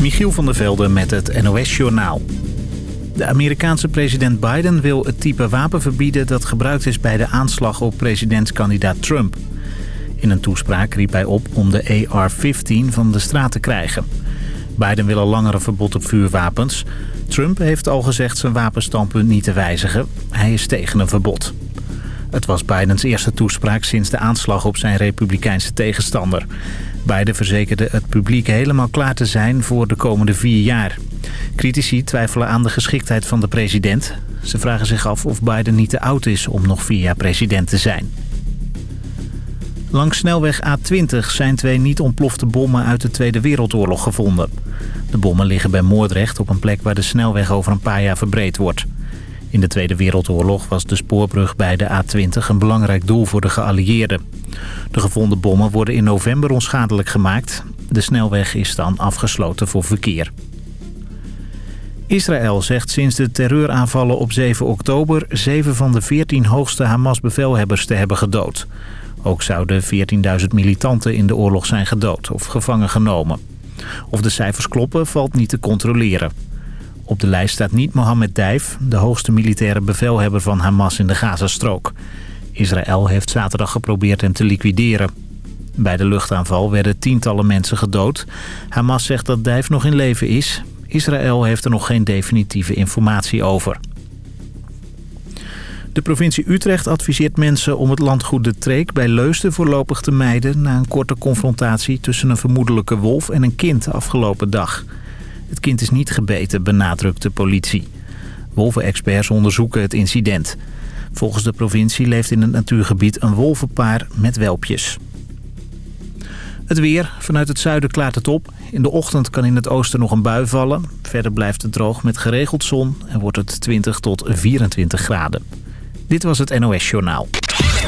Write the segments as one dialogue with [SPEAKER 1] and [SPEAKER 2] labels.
[SPEAKER 1] Michiel van der Velde met het NOS-journaal. De Amerikaanse president Biden wil het type wapen verbieden... dat gebruikt is bij de aanslag op presidentskandidaat Trump. In een toespraak riep hij op om de AR-15 van de straat te krijgen. Biden wil een verbod op vuurwapens. Trump heeft al gezegd zijn wapenstandpunt niet te wijzigen. Hij is tegen een verbod. Het was Bidens eerste toespraak sinds de aanslag op zijn republikeinse tegenstander. Biden verzekerde het publiek helemaal klaar te zijn voor de komende vier jaar. Critici twijfelen aan de geschiktheid van de president. Ze vragen zich af of Biden niet te oud is om nog vier jaar president te zijn. Langs snelweg A20 zijn twee niet ontplofte bommen uit de Tweede Wereldoorlog gevonden. De bommen liggen bij Moordrecht op een plek waar de snelweg over een paar jaar verbreed wordt. In de Tweede Wereldoorlog was de spoorbrug bij de A20 een belangrijk doel voor de geallieerden. De gevonden bommen worden in november onschadelijk gemaakt. De snelweg is dan afgesloten voor verkeer. Israël zegt sinds de terreuraanvallen op 7 oktober... zeven van de 14 hoogste Hamas-bevelhebbers te hebben gedood. Ook zouden 14.000 militanten in de oorlog zijn gedood of gevangen genomen. Of de cijfers kloppen valt niet te controleren. Op de lijst staat niet Mohammed Dijf, de hoogste militaire bevelhebber van Hamas in de Gazastrook. Israël heeft zaterdag geprobeerd hem te liquideren. Bij de luchtaanval werden tientallen mensen gedood. Hamas zegt dat Dijf nog in leven is. Israël heeft er nog geen definitieve informatie over. De provincie Utrecht adviseert mensen om het landgoed De Treek bij Leusden voorlopig te mijden... na een korte confrontatie tussen een vermoedelijke wolf en een kind afgelopen dag. Het kind is niet gebeten, benadrukt de politie. Wolvenexperts onderzoeken het incident. Volgens de provincie leeft in het natuurgebied een wolvenpaar met welpjes. Het weer. Vanuit het zuiden klaart het op. In de ochtend kan in het oosten nog een bui vallen. Verder blijft het droog met geregeld zon en wordt het 20 tot 24 graden. Dit was het NOS Journaal.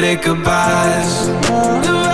[SPEAKER 2] good at goodbyes.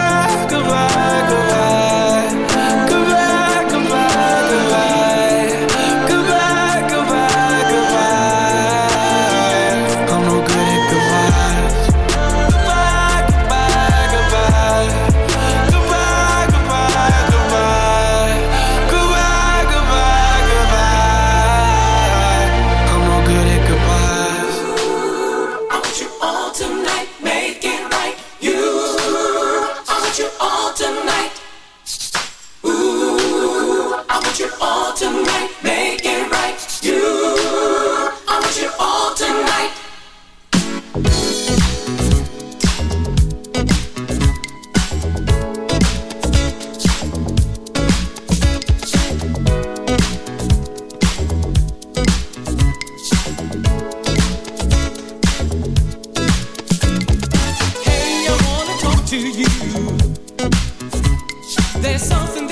[SPEAKER 3] There's something.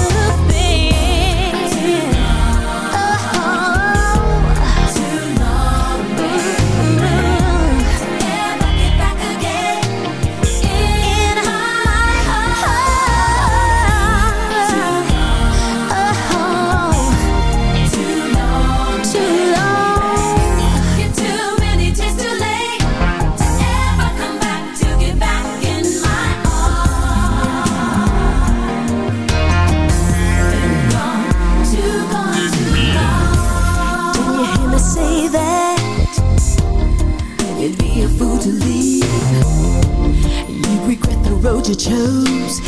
[SPEAKER 3] chose.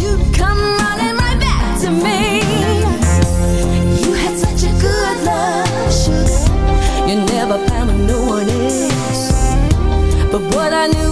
[SPEAKER 3] You'd come running right back to me. You had such a good love, sugar. You never found no one else. But what I knew